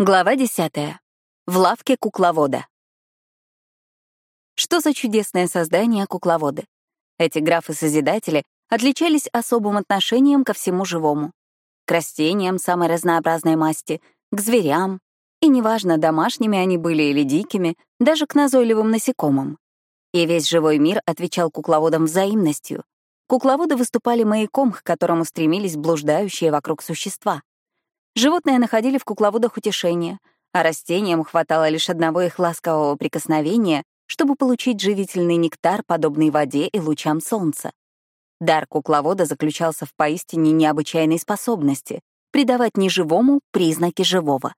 Глава десятая. В лавке кукловода. Что за чудесное создание кукловоды? Эти графы-созидатели отличались особым отношением ко всему живому. К растениям самой разнообразной масти, к зверям, и неважно, домашними они были или дикими, даже к назойливым насекомым. И весь живой мир отвечал кукловодам взаимностью. Кукловоды выступали маяком, к которому стремились блуждающие вокруг существа. Животные находили в кукловодах утешение, а растениям хватало лишь одного их ласкового прикосновения, чтобы получить живительный нектар, подобный воде и лучам солнца. Дар кукловода заключался в поистине необычайной способности — придавать неживому признаки живого.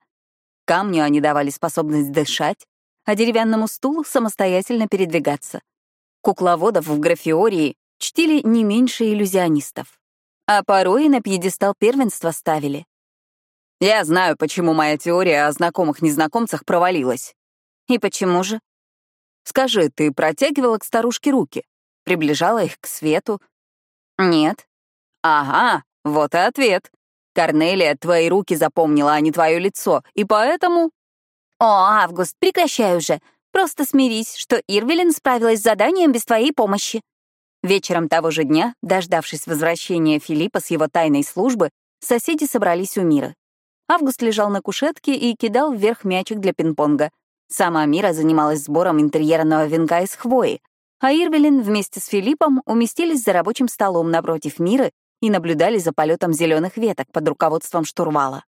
Камню они давали способность дышать, а деревянному стулу самостоятельно передвигаться. Кукловодов в графиории чтили не меньше иллюзионистов. А порой и на пьедестал первенства ставили. Я знаю, почему моя теория о знакомых-незнакомцах провалилась. И почему же? Скажи, ты протягивала к старушке руки? Приближала их к свету? Нет. Ага, вот и ответ. Корнелия твои руки запомнила, а не твое лицо, и поэтому... О, Август, прекращай уже. Просто смирись, что Ирвелин справилась с заданием без твоей помощи. Вечером того же дня, дождавшись возвращения Филиппа с его тайной службы, соседи собрались у Мира. Август лежал на кушетке и кидал вверх мячик для пинг-понга. Сама Мира занималась сбором интерьерного венка из хвои, а Ирвелин вместе с Филиппом уместились за рабочим столом напротив Миры и наблюдали за полетом зеленых веток под руководством штурвала.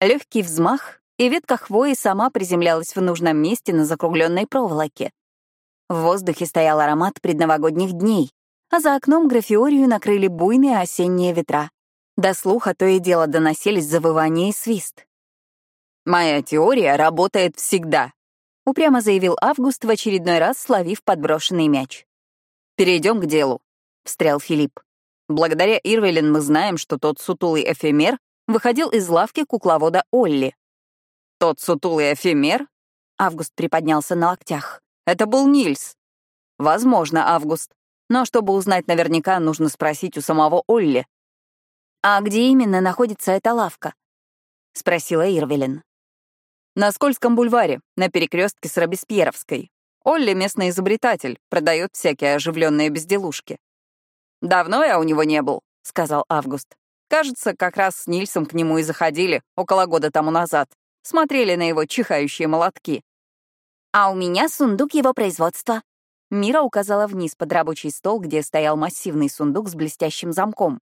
Легкий взмах, и ветка хвои сама приземлялась в нужном месте на закругленной проволоке. В воздухе стоял аромат предновогодних дней, а за окном графиорию накрыли буйные осенние ветра. До слуха то и дело доносились завывания и свист. «Моя теория работает всегда», — упрямо заявил Август в очередной раз, словив подброшенный мяч. «Перейдем к делу», — встрял Филипп. «Благодаря Ирвелин мы знаем, что тот сутулый эфемер выходил из лавки кукловода Олли». «Тот сутулый эфемер?» — Август приподнялся на локтях. «Это был Нильс». «Возможно, Август. Но чтобы узнать наверняка, нужно спросить у самого Олли. «А где именно находится эта лавка?» — спросила Ирвелин. «На Скользком бульваре, на перекрестке с Робеспьеровской. Олли — местный изобретатель, продает всякие оживленные безделушки». «Давно я у него не был», — сказал Август. «Кажется, как раз с Нильсом к нему и заходили около года тому назад. Смотрели на его чихающие молотки». «А у меня сундук его производства». Мира указала вниз под рабочий стол, где стоял массивный сундук с блестящим замком.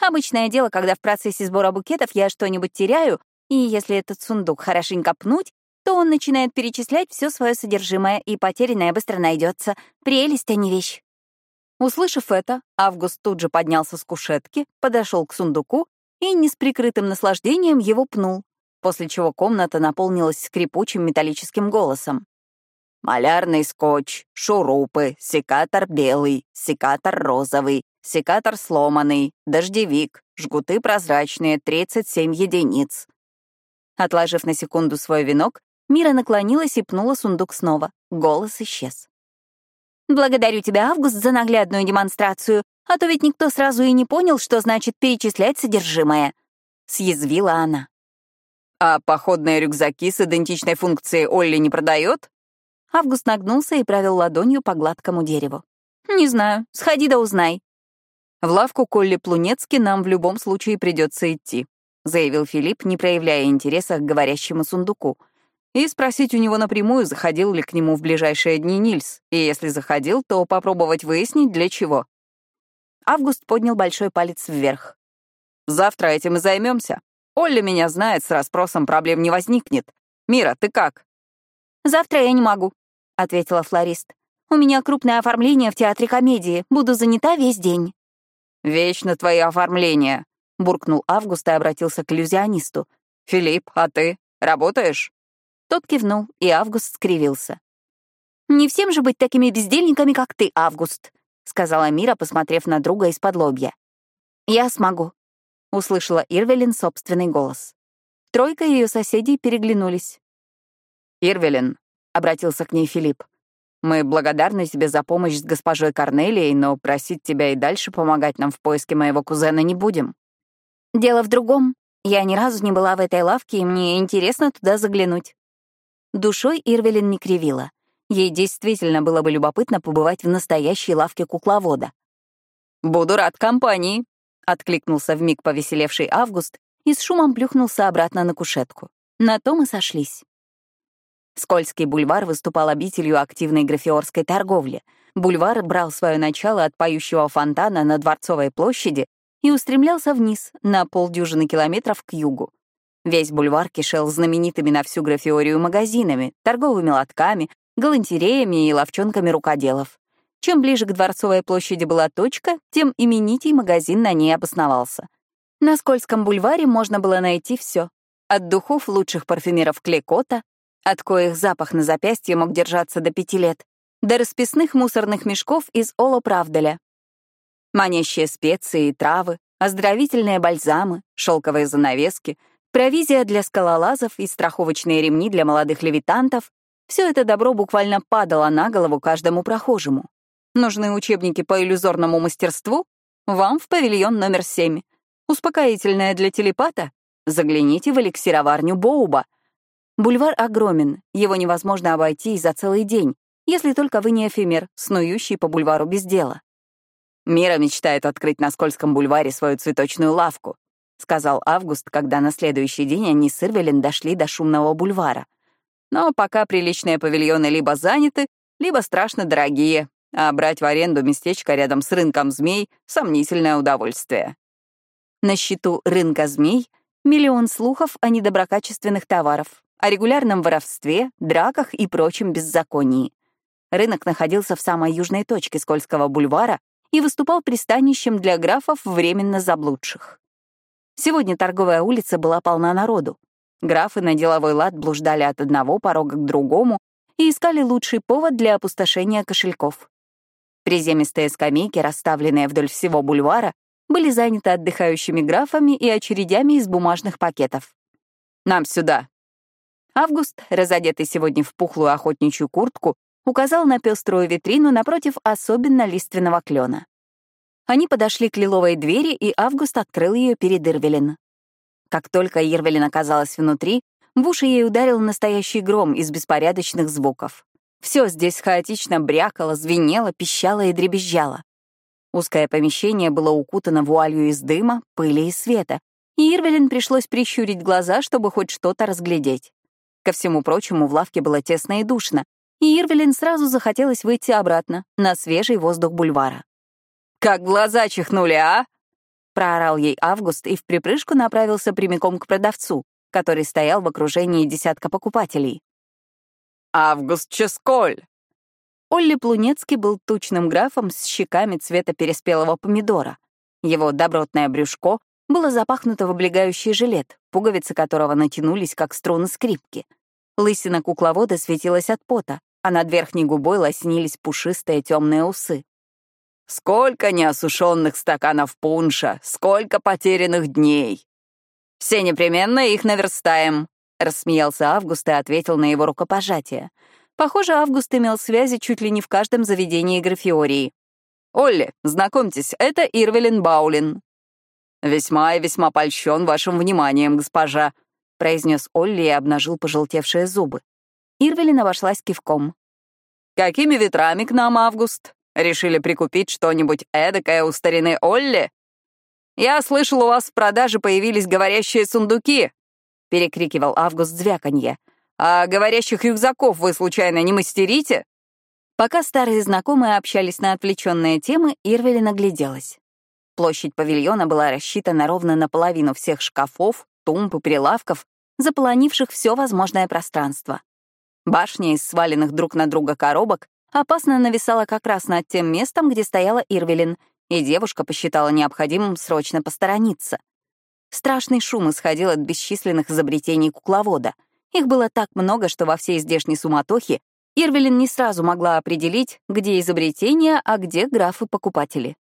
Обычное дело, когда в процессе сбора букетов я что-нибудь теряю, и если этот сундук хорошенько пнуть, то он начинает перечислять все свое содержимое, и потерянное быстро найдется. Прелесть, а не вещь. Услышав это, Август тут же поднялся с кушетки, подошел к сундуку и не с прикрытым наслаждением его пнул, после чего комната наполнилась скрипучим металлическим голосом. «Малярный скотч, шурупы, секатор белый, секатор розовый, секатор сломанный, дождевик, жгуты прозрачные, 37 единиц. Отложив на секунду свой венок, Мира наклонилась и пнула сундук снова. Голос исчез. «Благодарю тебя, Август, за наглядную демонстрацию, а то ведь никто сразу и не понял, что значит перечислять содержимое», — съязвила она. «А походные рюкзаки с идентичной функцией Олли не продает?» Август нагнулся и провел ладонью по гладкому дереву. «Не знаю. Сходи да узнай». В лавку Колли Плунецки нам в любом случае придется идти», — заявил Филипп, не проявляя интереса к говорящему сундуку. И спросить у него напрямую, заходил ли к нему в ближайшие дни Нильс, и если заходил, то попробовать выяснить, для чего. Август поднял большой палец вверх. «Завтра этим и займемся. Олли меня знает, с расспросом проблем не возникнет. Мира, ты как?» «Завтра я не могу», — ответила флорист. «У меня крупное оформление в театре комедии. Буду занята весь день». «Вечно твои оформления», — буркнул Август и обратился к иллюзионисту. «Филипп, а ты? Работаешь?» Тот кивнул, и Август скривился. «Не всем же быть такими бездельниками, как ты, Август», — сказала Мира, посмотрев на друга из-под лобья. «Я смогу», — услышала Ирвелин собственный голос. Тройка ее соседей переглянулись. «Ирвелин», — обратился к ней Филипп, мы благодарны тебе за помощь с госпожой Корнелией, но просить тебя и дальше помогать нам в поиске моего кузена не будем». «Дело в другом», — Я ни разу не была в этой лавке, и мне интересно туда заглянуть. Душой Ирвелин не кривила. Ей действительно было бы любопытно побывать в настоящей лавке кукловода. «Буду рад компании», — откликнулся вмиг повеселевший Август и с шумом плюхнулся обратно на кушетку. На том и сошлись. Скользкий бульвар выступал обителью активной графиорской торговли. Бульвар брал свое начало от поющего фонтана на Дворцовой площади и устремлялся вниз, на полдюжины километров к югу. Весь бульвар кишел знаменитыми на всю графиорию магазинами, торговыми лотками, галантереями и ловчонками рукоделов. Чем ближе к Дворцовой площади была точка, тем именитей магазин на ней обосновался. На Скользком бульваре можно было найти все. От духов лучших парфюмеров Клекота, от коих запах на запястье мог держаться до пяти лет, до расписных мусорных мешков из Оло Правделя, Манящие специи и травы, оздоровительные бальзамы, шелковые занавески, провизия для скалолазов и страховочные ремни для молодых левитантов — все это добро буквально падало на голову каждому прохожему. Нужны учебники по иллюзорному мастерству? Вам в павильон номер семь. Успокоительное для телепата? Загляните в эликсироварню Боуба. Бульвар огромен, его невозможно обойти и за целый день, если только вы не эфемер, снующий по бульвару без дела. «Мира мечтает открыть на Скользком бульваре свою цветочную лавку», — сказал Август, когда на следующий день они с Ирвелин дошли до шумного бульвара. «Но пока приличные павильоны либо заняты, либо страшно дорогие, а брать в аренду местечко рядом с рынком змей — сомнительное удовольствие». На счету рынка змей миллион слухов о недоброкачественных товарах, о регулярном воровстве, драках и прочем беззаконии. Рынок находился в самой южной точке Скользкого бульвара, и выступал пристанищем для графов временно заблудших. Сегодня торговая улица была полна народу. Графы на деловой лад блуждали от одного порога к другому и искали лучший повод для опустошения кошельков. Приземистые скамейки, расставленные вдоль всего бульвара, были заняты отдыхающими графами и очередями из бумажных пакетов. «Нам сюда!» Август, разодетый сегодня в пухлую охотничью куртку, указал на пеструю витрину напротив особенно лиственного клена. Они подошли к лиловой двери, и Август открыл ее перед Ирвелин. Как только Ирвелин оказалась внутри, в уши ей ударил настоящий гром из беспорядочных звуков. Все здесь хаотично брякало, звенело, пищало и дребезжало. Узкое помещение было укутано вуалью из дыма, пыли и света, и Ирвелин пришлось прищурить глаза, чтобы хоть что-то разглядеть. Ко всему прочему, в лавке было тесно и душно, и Ирвелин сразу захотелось выйти обратно, на свежий воздух бульвара. «Как глаза чихнули, а?» — проорал ей Август и в припрыжку направился прямиком к продавцу, который стоял в окружении десятка покупателей. «Август Ческоль!» Олли Плунецкий был тучным графом с щеками цвета переспелого помидора. Его добротное брюшко было запахнуто в облегающий жилет, пуговицы которого натянулись, как струны скрипки. Лысина кукловода светилась от пота, а над верхней губой лоснились пушистые темные усы. «Сколько неосушенных стаканов пунша, сколько потерянных дней!» «Все непременно их наверстаем», — рассмеялся Август и ответил на его рукопожатие. Похоже, Август имел связи чуть ли не в каждом заведении Графиории. «Олли, знакомьтесь, это Ирвелин Баулин». «Весьма и весьма польщен вашим вниманием, госпожа», — произнес Олли и обнажил пожелтевшие зубы. Ирвелин обошлась кивком. «Какими ветрами к нам, Август? Решили прикупить что-нибудь эдакое у старины Олли? Я слышал, у вас в продаже появились говорящие сундуки!» — перекрикивал Август звяканье. «А говорящих рюкзаков вы, случайно, не мастерите?» Пока старые знакомые общались на отвлеченные темы, Ирвелин нагляделась. Площадь павильона была рассчитана ровно наполовину всех шкафов, тумб и прилавков, заполонивших все возможное пространство. Башня из сваленных друг на друга коробок опасно нависала как раз над тем местом, где стояла Ирвелин, и девушка посчитала необходимым срочно посторониться. Страшный шум исходил от бесчисленных изобретений кукловода. Их было так много, что во всей здешней суматохе Ирвелин не сразу могла определить, где изобретения, а где графы-покупатели.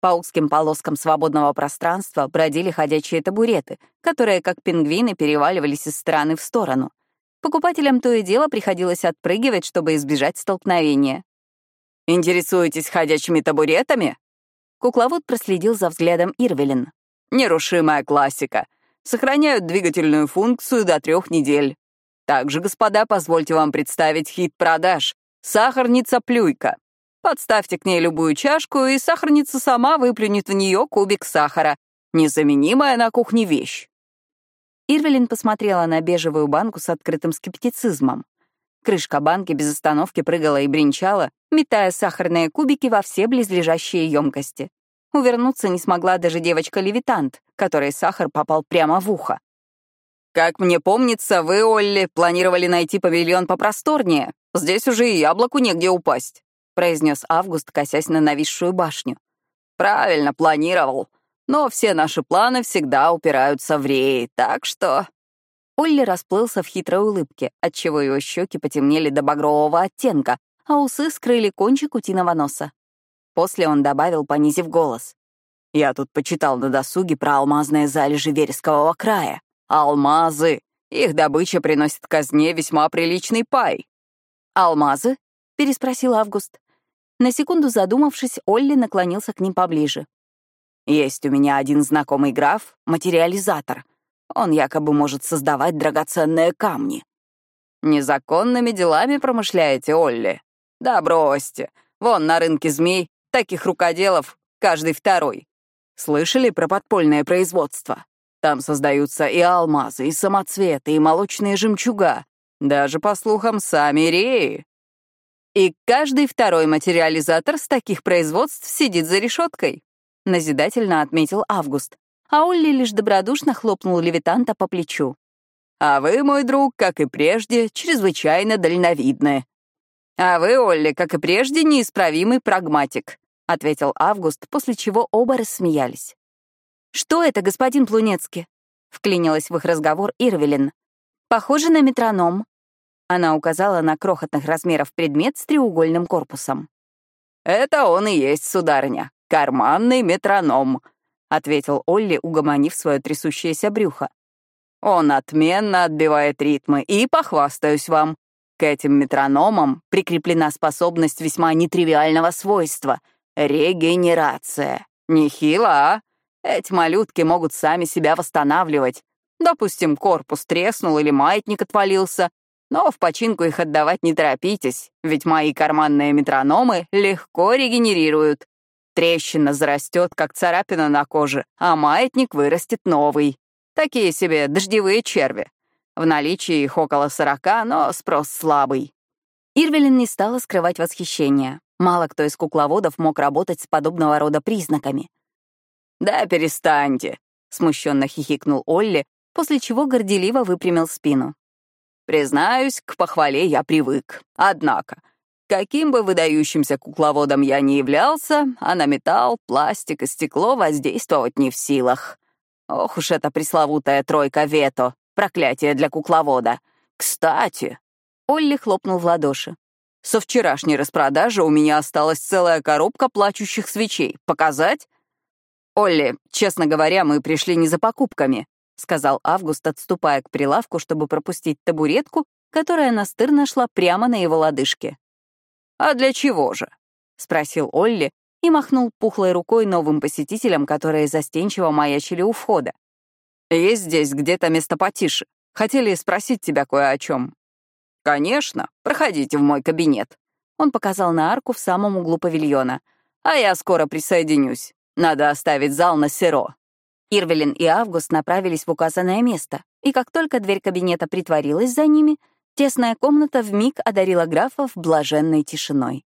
По узким полоскам свободного пространства бродили ходячие табуреты, которые, как пингвины, переваливались из стороны в сторону. Покупателям то и дело приходилось отпрыгивать, чтобы избежать столкновения. «Интересуетесь ходячими табуретами?» Кукловод проследил за взглядом Ирвелин. «Нерушимая классика. сохраняют двигательную функцию до трех недель. Также, господа, позвольте вам представить хит продаж — сахарница-плюйка. Подставьте к ней любую чашку, и сахарница сама выплюнет в нее кубик сахара. Незаменимая на кухне вещь. Ирвелин посмотрела на бежевую банку с открытым скептицизмом. Крышка банки без остановки прыгала и бренчала, метая сахарные кубики во все близлежащие емкости. Увернуться не смогла даже девочка-левитант, которой сахар попал прямо в ухо. «Как мне помнится, вы, Олли, планировали найти павильон попросторнее. Здесь уже и яблоку негде упасть», — произнес Август, косясь на нависшую башню. «Правильно, планировал. Но все наши планы всегда упираются в рей, так что...» Олли расплылся в хитрой улыбке, отчего его щеки потемнели до багрового оттенка, а усы скрыли кончик утиного носа. После он добавил, понизив голос. «Я тут почитал на досуге про алмазные залежи верескового края. Алмазы! Их добыча приносит казне весьма приличный пай». «Алмазы?» — переспросил Август. На секунду задумавшись, Олли наклонился к ним поближе. «Есть у меня один знакомый граф, материализатор. Он якобы может создавать драгоценные камни». «Незаконными делами промышляете, Олли?» «Да бросьте. Вон на рынке змей таких рукоделов каждый второй. Слышали про подпольное производство? Там создаются и алмазы, и самоцветы, и молочные жемчуга. Даже, по слухам, сами реи. И каждый второй материализатор с таких производств сидит за решеткой, назидательно отметил Август, а Олли лишь добродушно хлопнул левитанта по плечу. «А вы, мой друг, как и прежде, чрезвычайно дальновидны. «А вы, Олли, как и прежде, неисправимый прагматик», — ответил Август, после чего оба рассмеялись. «Что это, господин Плунецкий?» — вклинилась в их разговор Ирвелин. «Похоже на метроном». Она указала на крохотных размеров предмет с треугольным корпусом. «Это он и есть, сударыня, карманный метроном», — ответил Олли, угомонив свое трясущееся брюхо. «Он отменно отбивает ритмы, и похвастаюсь вам, к этим метрономам прикреплена способность весьма нетривиального свойства — регенерация. Нехило, а? Эти малютки могут сами себя восстанавливать. Допустим, корпус треснул или маятник отвалился, но в починку их отдавать не торопитесь, ведь мои карманные метрономы легко регенерируют. Трещина зарастет, как царапина на коже, а маятник вырастет новый. Такие себе дождевые черви. В наличии их около сорока, но спрос слабый. Ирвелин не стала скрывать восхищение. Мало кто из кукловодов мог работать с подобного рода признаками. «Да перестаньте», — смущенно хихикнул Олли, после чего горделиво выпрямил спину. «Признаюсь, к похвале я привык. Однако, каким бы выдающимся кукловодом я ни являлся, а на металл, пластик и стекло воздействовать не в силах. Ох уж эта пресловутая тройка вето. Проклятие для кукловода. Кстати, Олли хлопнул в ладоши. Со вчерашней распродажи у меня осталась целая коробка плачущих свечей. Показать? Олли, честно говоря, мы пришли не за покупками, сказал Август, отступая к прилавку, чтобы пропустить табуретку, которая настырно шла прямо на его лодыжке. «А для чего же?» — спросил Олли и махнул пухлой рукой новым посетителям, которые застенчиво маячили у входа. Есть здесь где-то место потише. Хотели спросить тебя кое о чем. Конечно, проходите в мой кабинет. Он показал на арку в самом углу павильона. А я скоро присоединюсь. Надо оставить зал на серо. Ирвелин и Август направились в указанное место, и как только дверь кабинета притворилась за ними, тесная комната вмиг одарила графов блаженной тишиной.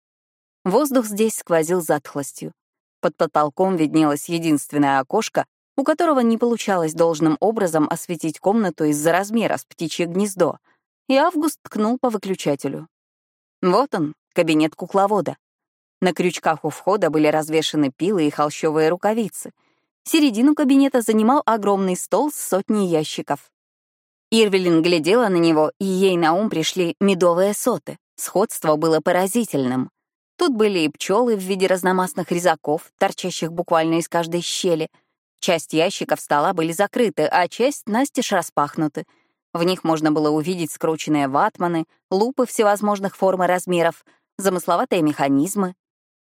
Воздух здесь сквозил затхлостью. Под потолком виднелось единственное окошко, у которого не получалось должным образом осветить комнату из-за размера с птичье гнездо, и Август ткнул по выключателю. Вот он, кабинет кукловода. На крючках у входа были развешаны пилы и холщовые рукавицы. Середину кабинета занимал огромный стол с сотней ящиков. Ирвелин глядела на него, и ей на ум пришли медовые соты. Сходство было поразительным. Тут были и пчелы в виде разномастных резаков, торчащих буквально из каждой щели — Часть ящиков стола были закрыты, а часть настежь распахнуты. В них можно было увидеть скрученные ватманы, лупы всевозможных форм и размеров, замысловатые механизмы.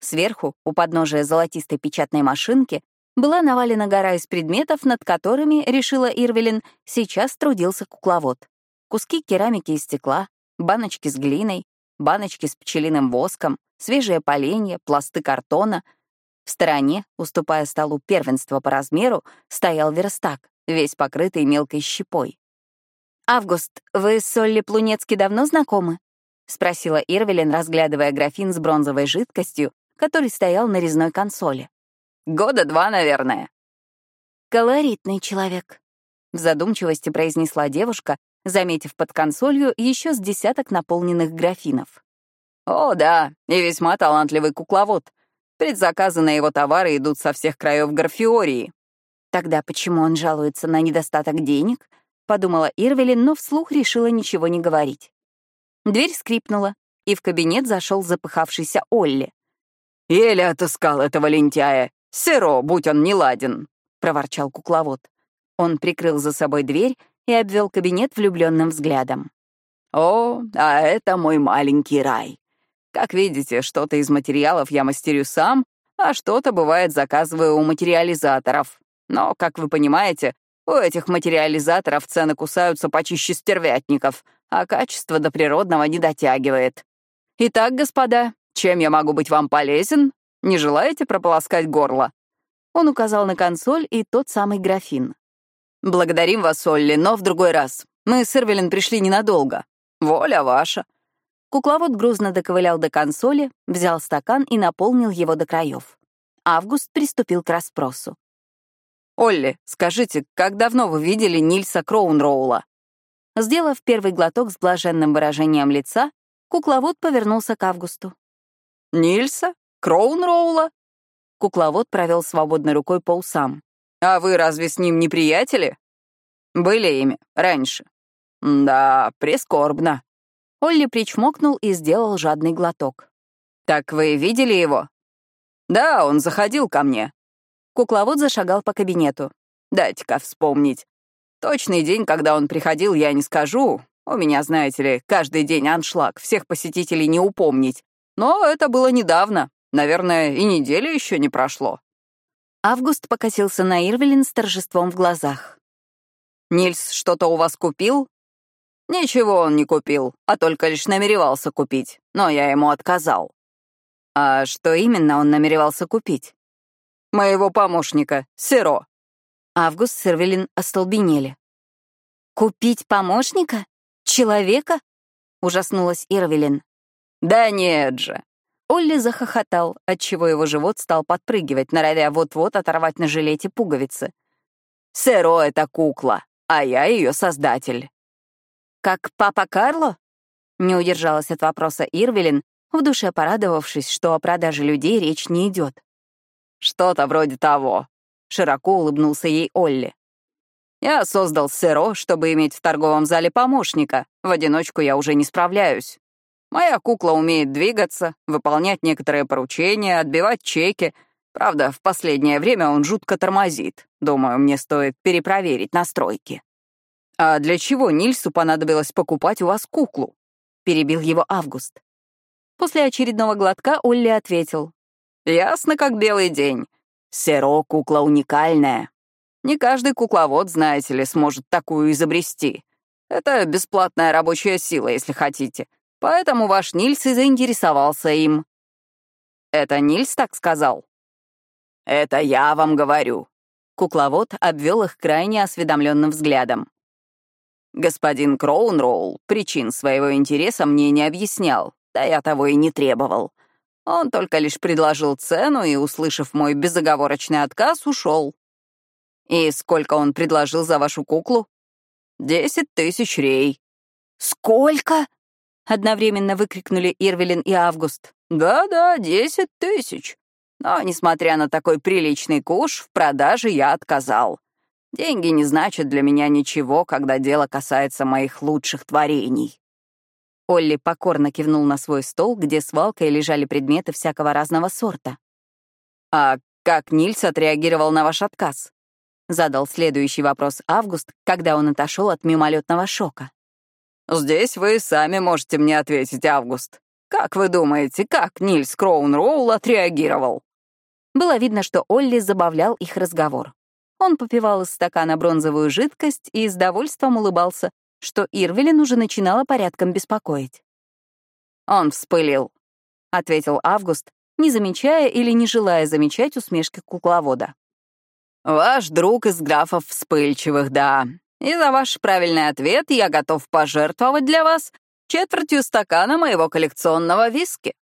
Сверху, у подножия золотистой печатной машинки, была навалена гора из предметов, над которыми, решила Ирвелин, сейчас трудился кукловод. Куски керамики и стекла, баночки с глиной, баночки с пчелиным воском, свежее поленье, пласты картона. В стороне, уступая столу первенство по размеру, стоял верстак, весь покрытый мелкой щепой. «Август, вы с Солли Плунецки давно знакомы?» — спросила Ирвелин, разглядывая графин с бронзовой жидкостью, который стоял на резной консоли. «Года два, наверное». «Колоритный человек», — в задумчивости произнесла девушка, заметив под консолью еще с десяток наполненных графинов. «О, да, и весьма талантливый кукловод. Предзаказы на его товары идут со всех краев Гарфиории». «Тогда почему он жалуется на недостаток денег?» — подумала Ирвелин, но вслух решила ничего не говорить. Дверь скрипнула, и в кабинет зашел запыхавшийся Олли. «Еле отыскал этого лентяя. Серо, будь он неладен», — проворчал кукловод. Он прикрыл за собой дверь и обвел кабинет влюбленным взглядом. «О, а это мой маленький рай. Как видите, что-то из материалов я мастерю сам, а что-то, бывает, заказываю у материализаторов. Но, как вы понимаете, у этих материализаторов цены кусаются почище стервятников, а качество до природного не дотягивает. Итак, господа, чем я могу быть вам полезен? Не желаете прополоскать горло?» Он указал на консоль и тот самый графин. «Благодарим вас, Олли, но в другой раз. Мы с Ирвелин пришли ненадолго. Воля ваша». Кукловод грузно доковылял до консоли, взял стакан и наполнил его до краев. Август приступил к расспросу. «Олли, скажите, как давно вы видели Нильса Кроунроула?» Сделав первый глоток с блаженным выражением лица, кукловод повернулся к Августу. «Нильса? Кроунроула?» Кукловод провел свободной рукой по усам. «А вы разве с ним не приятели?» «Были ими раньше». «Да, прискорбно». Олли причмокнул и сделал жадный глоток. «Так вы видели его?» «Да, он заходил ко мне. Кукловод зашагал по кабинету. «Дайте-ка вспомнить. Точный день, когда он приходил, я не скажу. У меня, знаете ли, каждый день аншлаг, всех посетителей не упомнить. Но это было недавно. Наверное, и недели еще не прошло». Август покосился на Ирвелин с торжеством в глазах. «Нильс что-то у вас купил?» «Ничего он не купил, а только лишь намеревался купить, но я ему отказал». «А что именно он намеревался купить?» моего помощника, Серо». Август с Эрвелин остолбенели. «Купить помощника? Человека?» — ужаснулась Ирвелин. «Да нет же!» Олли захохотал, отчего его живот стал подпрыгивать, норовя вот-вот оторвать на жилете пуговицы. «Серо — это кукла, а я ее создатель». «Как папа Карло?» — не удержалась от вопроса Ирвелин, в душе порадовавшись, что о продаже людей речь не идет. «Что-то вроде того», — широко улыбнулся ей Олли. «Я создал Сэро, чтобы иметь в торговом зале помощника. В одиночку я уже не справляюсь. Моя кукла умеет двигаться, выполнять некоторые поручения, отбивать чеки. Правда, в последнее время он жутко тормозит. Думаю, мне стоит перепроверить настройки». «А для чего Нильсу понадобилось покупать у вас куклу?» — перебил его Август. После очередного глотка Олли ответил. Ясно, как белый день. Серо — кукла уникальная. Не каждый кукловод, знаете ли, сможет такую изобрести. Это бесплатная рабочая сила, если хотите. Поэтому ваш Нильс и заинтересовался им. Это Нильс так сказал? Это я вам говорю. Кукловод обвел их крайне осведомленным взглядом. Господин Кроунроул причин своего интереса мне не объяснял, да я того и не требовал. Он только лишь предложил цену и, услышав мой безоговорочный отказ, ушел. И сколько он предложил за вашу куклу? Десять тысяч рей. Сколько? Одновременно выкрикнули Ирвелин и Август. Да-да, десять тысяч. Но, несмотря на такой приличный куш, в продаже я отказал. Деньги не значат для меня ничего, когда дело касается моих лучших творений. Олли покорно кивнул на свой стол, где свалкой лежали предметы всякого разного сорта. «А как Нильс отреагировал на ваш отказ?» — задал следующий вопрос Август, когда он отошел от мимолетного шока. «Здесь вы сами можете мне ответить, Август. Как вы думаете, как Нильс Кроунроул отреагировал?» Было видно, что Олли забавлял их разговор. Он попивал из стакана бронзовую жидкость и с довольством улыбался, что Ирвелин уже начинала порядком беспокоить. «Он вспылил», — ответил Август, не замечая или не желая замечать усмешки кукловода. «Ваш друг из графов вспыльчивых, да. И за ваш правильный ответ я готов пожертвовать для вас четвертью стакана моего коллекционного виски».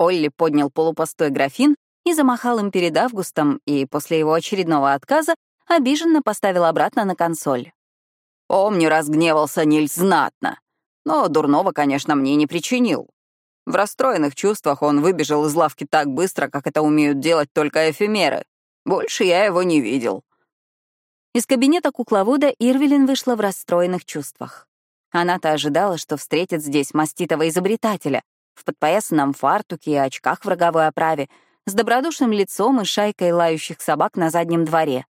Олли поднял полупустой графин и замахал им перед Августом, и после его очередного отказа обиженно поставил обратно на консоль. Помню, разгневался Нильс знатно, но дурного, конечно, мне не причинил. В расстроенных чувствах он выбежал из лавки так быстро, как это умеют делать только эфемеры. Больше я его не видел. Из кабинета кукловода Ирвелин вышла в расстроенных чувствах. Она-то ожидала, что встретит здесь маститого изобретателя в подпоясанном фартуке и очках в роговой оправе, с добродушным лицом и шайкой лающих собак на заднем дворе.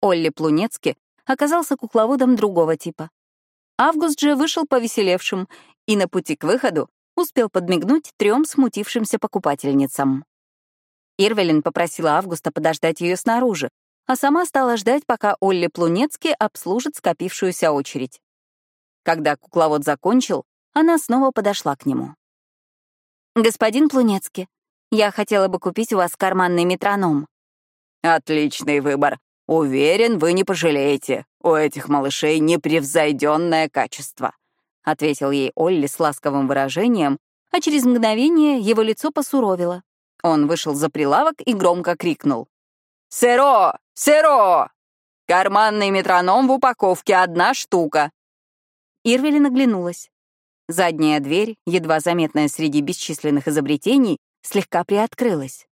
Олли Плунецки оказался кукловодом другого типа. Август же вышел повеселевшим и на пути к выходу успел подмигнуть трем смутившимся покупательницам. Ирвелин попросила Августа подождать ее снаружи, а сама стала ждать, пока Олли Плунецкий обслужит скопившуюся очередь. Когда кукловод закончил, она снова подошла к нему. «Господин Плунецкий, я хотела бы купить у вас карманный метроном». «Отличный выбор. Уверен, вы не пожалеете. У этих малышей непревзойденное качество», — ответил ей Олли с ласковым выражением, а через мгновение его лицо посуровило. Он вышел за прилавок и громко крикнул. «Сыро! Сыро! Карманный метроном в упаковке одна штука!» Ирвелин оглянулась. Задняя дверь, едва заметная среди бесчисленных изобретений, слегка приоткрылась.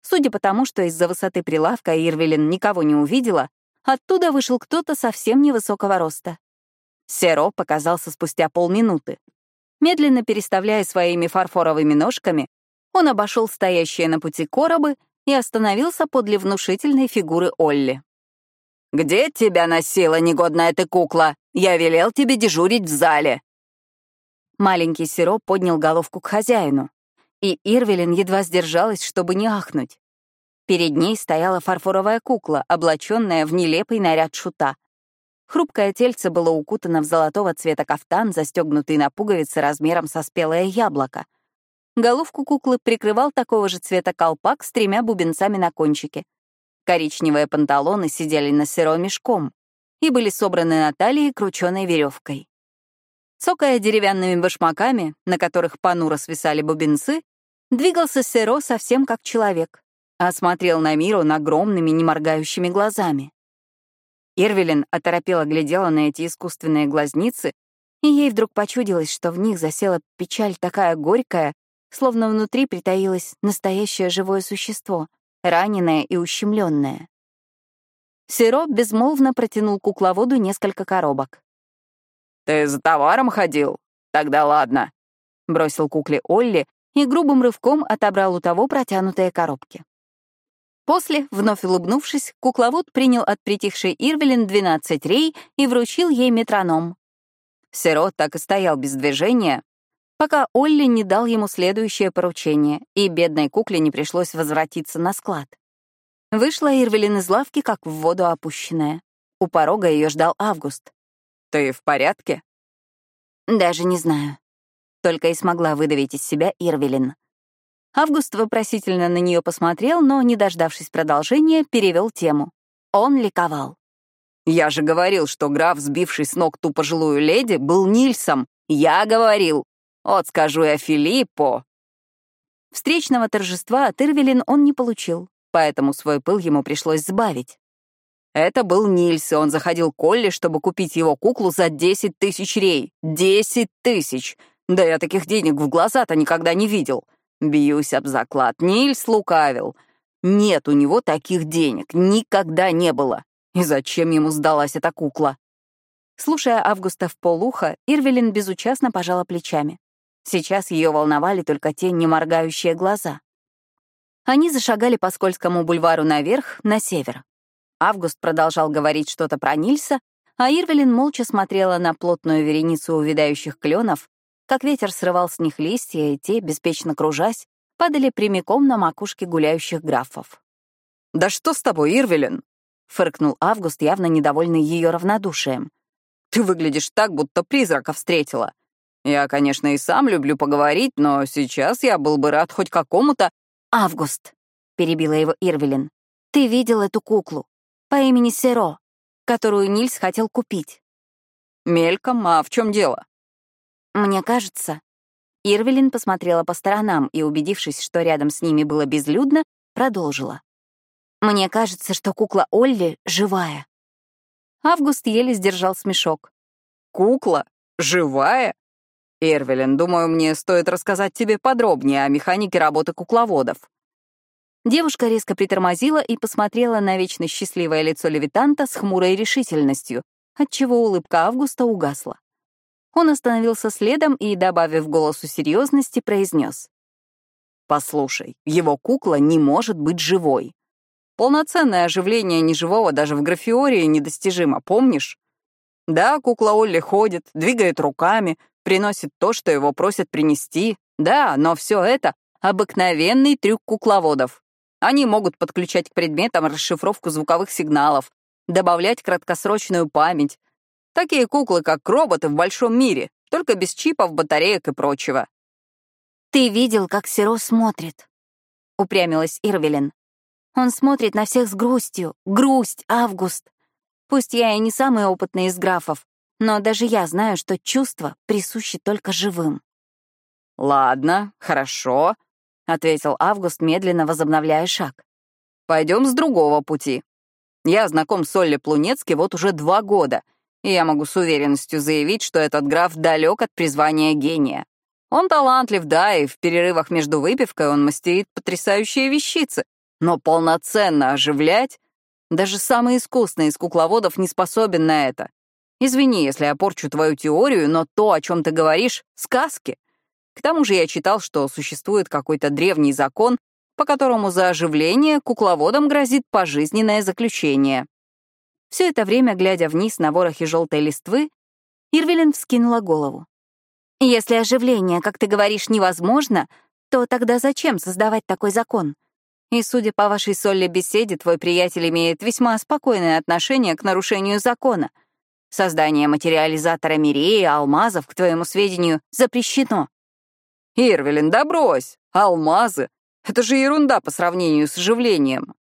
Судя по тому, что из-за высоты прилавка Ирвелин никого не увидела, оттуда вышел кто-то совсем невысокого роста. Серо показался спустя полминуты. Медленно переставляя своими фарфоровыми ножками, он обошел стоящие на пути коробы и остановился подле внушительной фигуры Олли. «Где тебя носила, негодная ты кукла? Я велел тебе дежурить в зале». Маленький Серо поднял головку к хозяину и Ирвелин едва сдержалась, чтобы не ахнуть. Перед ней стояла фарфоровая кукла, облаченная в нелепый наряд шута. Хрупкое тельце было укутано в золотого цвета кафтан, застегнутый на пуговицы размером со спелое яблоко. Головку куклы прикрывал такого же цвета колпак с тремя бубенцами на кончике. Коричневые панталоны сидели на серо мешком и были собраны на талии крученой веревкой. Цокая деревянными башмаками, на которых понуро свисали бубенцы, двигался Серо совсем как человек, а смотрел на мир он огромными, неморгающими глазами. Ирвелин оторопела глядела на эти искусственные глазницы, и ей вдруг почудилось, что в них засела печаль такая горькая, словно внутри притаилось настоящее живое существо, раненое и ущемленное. Серо безмолвно протянул кукловоду несколько коробок. «Ты за товаром ходил? Тогда ладно», — бросил кукле Олли и грубым рывком отобрал у того протянутые коробки. После, вновь улыбнувшись, кукловод принял от притихшей Ирвелин 12 рей и вручил ей метроном. Сирот так и стоял без движения, пока Олли не дал ему следующее поручение, и бедной кукле не пришлось возвратиться на склад. Вышла Ирвелин из лавки, как в воду опущенная. У порога ее ждал Август. «Ты в порядке?» «Даже не знаю». Только и смогла выдавить из себя Ирвелин. Август вопросительно на нее посмотрел, но, не дождавшись продолжения, перевел тему. Он ликовал. «Я же говорил, что граф, сбивший с ног ту пожилую леди, был Нильсом. Я говорил. Вот скажу я Филиппо». Встречного торжества от Ирвелин он не получил, поэтому свой пыл ему пришлось сбавить. Это был Нильс, и он заходил к Олли, чтобы купить его куклу за 10 тысяч рей. 10 тысяч! Да я таких денег в глаза-то никогда не видел. Бьюсь об заклад. Нильс лукавил. Нет у него таких денег. Никогда не было. И зачем ему сдалась эта кукла? Слушая Августа в полуха, Ирвелин безучастно пожала плечами. Сейчас ее волновали только те неморгающие глаза. Они зашагали по скользкому бульвару наверх, на север. Август продолжал говорить что-то про Нильса, а Ирвелин молча смотрела на плотную вереницу увядающих кленов, как ветер срывал с них листья, и те, беспечно кружась, падали прямиком на макушки гуляющих графов. «Да что с тобой, Ирвелин?» — фыркнул Август, явно недовольный ее равнодушием. «Ты выглядишь так, будто призрака встретила. Я, конечно, и сам люблю поговорить, но сейчас я был бы рад хоть какому-то...» «Август», — перебила его Ирвелин, — «ты видел эту куклу по имени Серо, которую Нильс хотел купить?» «Мельком, а в чем дело?» «Мне кажется...» Ирвелин посмотрела по сторонам и, убедившись, что рядом с ними было безлюдно, продолжила. «Мне кажется, что кукла Олли живая». Август еле сдержал смешок. «Кукла? Живая? Эрвелин, думаю, мне стоит рассказать тебе подробнее о механике работы кукловодов». Девушка резко притормозила и посмотрела на вечно счастливое лицо левитанта с хмурой решительностью, отчего улыбка Августа угасла. Он остановился следом и, добавив голосу серьезности, произнес. «Послушай, его кукла не может быть живой. Полноценное оживление неживого даже в графиории недостижимо, помнишь? Да, кукла Олли ходит, двигает руками, приносит то, что его просят принести. Да, но все это — обыкновенный трюк кукловодов. Они могут подключать к предметам расшифровку звуковых сигналов, добавлять краткосрочную память. Такие куклы, как роботы в большом мире, только без чипов, батареек и прочего. «Ты видел, как Серо смотрит?» — упрямилась Ирвелин. Он смотрит на всех с грустью. Грусть, Август. Пусть я и не самый опытный из графов, но даже я знаю, что чувства присущи только живым. «Ладно, хорошо», — ответил Август, медленно возобновляя шаг. «Пойдем с другого пути. Я знаком с Олли Плунецки вот уже два года, и я могу с уверенностью заявить, что этот граф далек от призвания гения. Он талантлив, да, и в перерывах между выпивкой он мастерит потрясающие вещицы, но полноценно оживлять даже самый искусный из кукловодов не способен на это. Извини, если я порчу твою теорию, но то, о чем ты говоришь, — сказки. К тому же я читал, что существует какой-то древний закон, по которому за оживление кукловодам грозит пожизненное заключение. Все это время, глядя вниз на ворохи желтой листвы, Ирвелин вскинула голову. «Если оживление, как ты говоришь, невозможно, то тогда зачем создавать такой закон? И, судя по вашей Солли беседе, твой приятель имеет весьма спокойное отношение к нарушению закона. Создание материализатора Миреи, алмазов, к твоему сведению, запрещено. Ирвелин, да брось! Алмазы! Это же ерунда по сравнению с оживлением.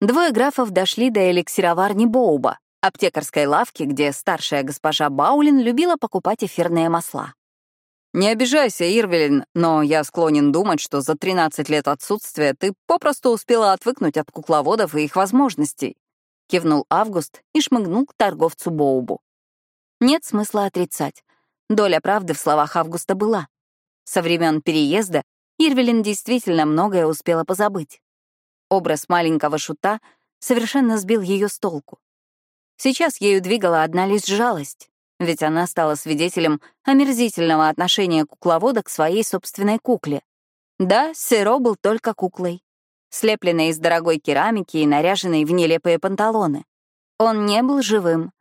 Двое графов дошли до эликсироварни Боуба, аптекарской лавки, где старшая госпожа Баулин любила покупать эфирные масла. «Не обижайся, Ирвелин, но я склонен думать, что за 13 лет отсутствия ты попросту успела отвыкнуть от кукловодов и их возможностей», — кивнул Август и шмыгнул к торговцу Боубу. Нет смысла отрицать. Доля правды в словах Августа была. Со времен переезда Ирвелин действительно многое успела позабыть. Образ маленького шута совершенно сбил ее с толку. Сейчас ею двигала одна лишь жалость ведь она стала свидетелем омерзительного отношения кукловода к своей собственной кукле. Да, Серо был только куклой, слепленной из дорогой керамики и наряженной в нелепые панталоны. Он не был живым.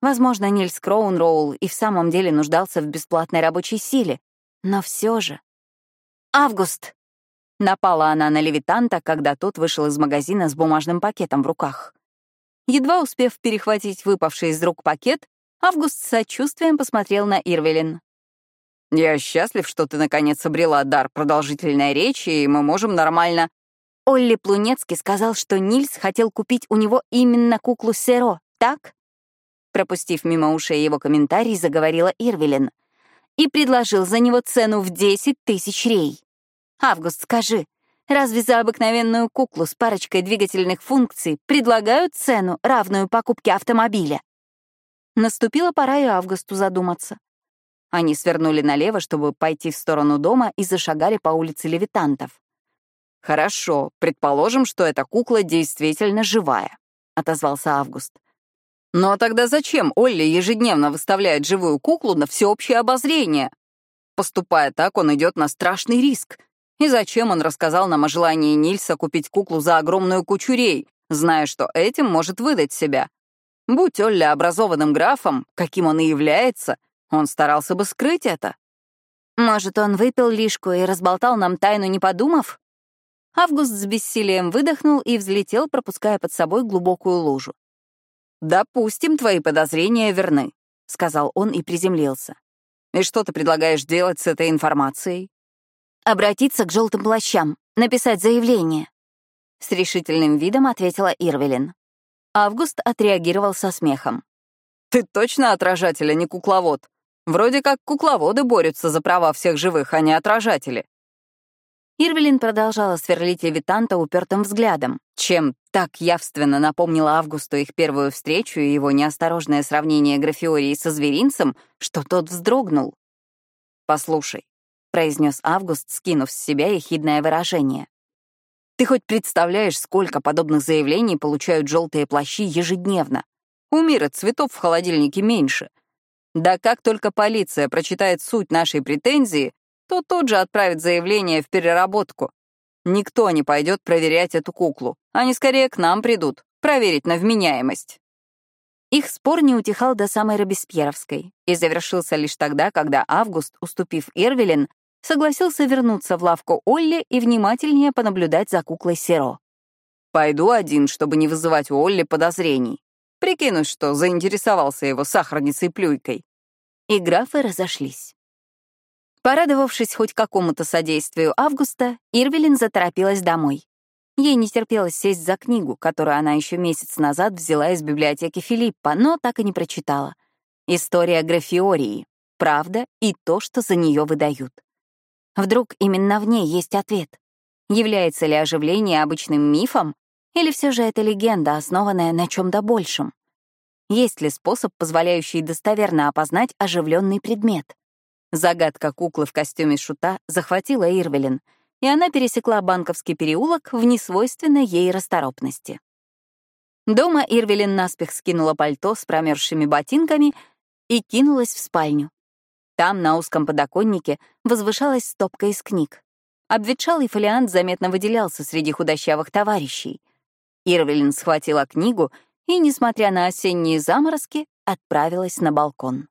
Возможно, Нильс Кроунроул и в самом деле нуждался в бесплатной рабочей силе, но все же... «Август!» Напала она на левитанта, когда тот вышел из магазина с бумажным пакетом в руках. Едва успев перехватить выпавший из рук пакет, Август с сочувствием посмотрел на Ирвелин. «Я счастлив, что ты наконец обрела дар продолжительной речи, и мы можем нормально...» Олли Плунецкий сказал, что Нильс хотел купить у него именно куклу Серо, так? Пропустив мимо ушей его комментарий, заговорила Ирвелин. И предложил за него цену в 10 тысяч рей. «Август, скажи, разве за обыкновенную куклу с парочкой двигательных функций предлагают цену, равную покупке автомобиля?» Наступила пора и Августу задуматься. Они свернули налево, чтобы пойти в сторону дома, и зашагали по улице левитантов. «Хорошо, предположим, что эта кукла действительно живая», — отозвался Август. «Но тогда зачем Олли ежедневно выставляет живую куклу на всеобщее обозрение? Поступая так, он идет на страшный риск. И зачем он рассказал нам о желании Нильса купить куклу за огромную кучу рей, зная, что этим может выдать себя? Будь Олли образованным графом, каким он и является, он старался бы скрыть это. Может, он выпил лишку и разболтал нам тайну, не подумав? Август с бессилием выдохнул и взлетел, пропуская под собой глубокую лужу. «Допустим, твои подозрения верны», — сказал он и приземлился. «И что ты предлагаешь делать с этой информацией?» «Обратиться к желтым плащам, написать заявление», — с решительным видом ответила Ирвелин. Август отреагировал со смехом. «Ты точно отражатель, а не кукловод? Вроде как кукловоды борются за права всех живых, а не отражатели». Ирвелин продолжала сверлить левитанта упертым взглядом, чем так явственно напомнила Августу их первую встречу и его неосторожное сравнение графиории со зверинцем, что тот вздрогнул. «Послушай», — произнес Август, скинув с себя ехидное выражение. «Ты хоть представляешь, сколько подобных заявлений получают желтые плащи ежедневно? У мира цветов в холодильнике меньше. Да как только полиция прочитает суть нашей претензии, то тут же отправит заявление в переработку. Никто не пойдет проверять эту куклу. Они скорее к нам придут, проверить на вменяемость. Их спор не утихал до самой Робеспьеровской и завершился лишь тогда, когда Август, уступив Эрвелин, согласился вернуться в лавку Олли и внимательнее понаблюдать за куклой Серо. «Пойду один, чтобы не вызывать у Олли подозрений. Прикинусь, что заинтересовался его сахарницей-плюйкой». И графы разошлись. Порадовавшись хоть какому-то содействию Августа, Ирвелин заторопилась домой. Ей не терпелось сесть за книгу, которую она еще месяц назад взяла из библиотеки Филиппа, но так и не прочитала. История Графиории. Правда и то, что за нее выдают. Вдруг именно в ней есть ответ. Является ли оживление обычным мифом, или все же это легенда, основанная на чем-то большем? Есть ли способ, позволяющий достоверно опознать оживленный предмет? Загадка куклы в костюме шута захватила Ирвелин, и она пересекла банковский переулок в несвойственной ей расторопности. Дома Ирвелин наспех скинула пальто с промерзшими ботинками и кинулась в спальню. Там, на узком подоконнике, возвышалась стопка из книг. Обветшалый фолиант заметно выделялся среди худощавых товарищей. Ирвелин схватила книгу и, несмотря на осенние заморозки, отправилась на балкон.